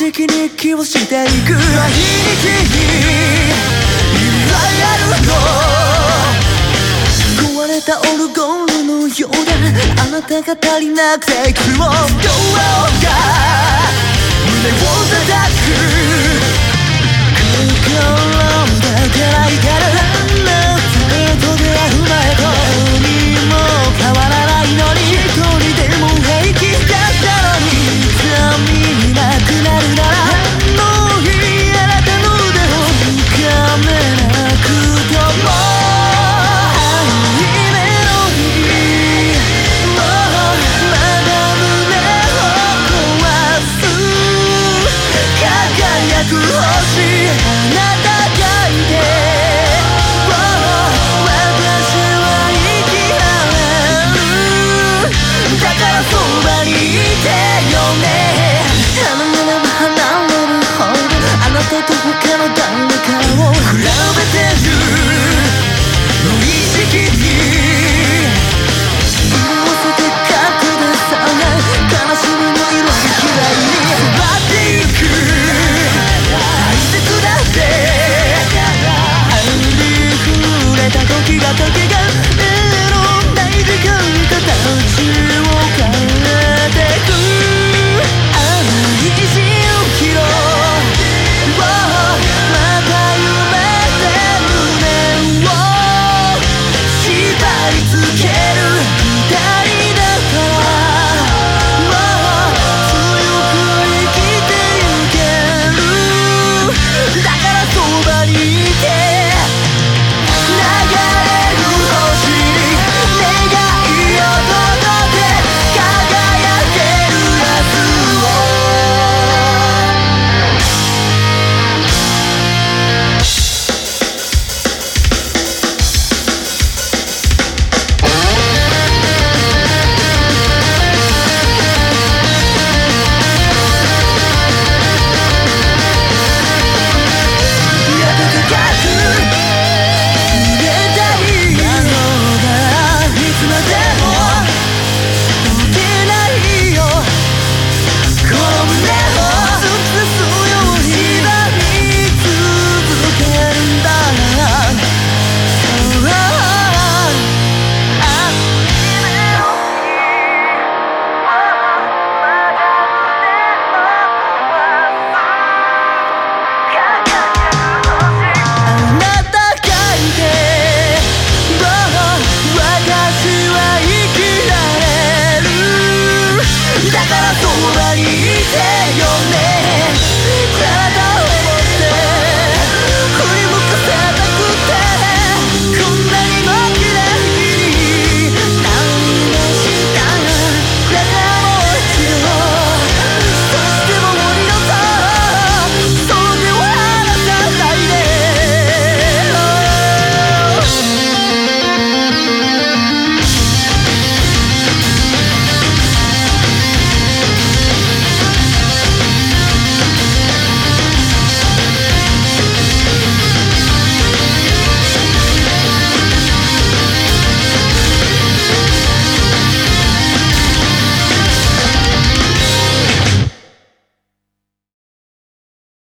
式日記をしていく。毎日にいっぱいあるの。壊れたオルゴールのようだあなたが足りなくていつもドアが胸を叩く。時苦しい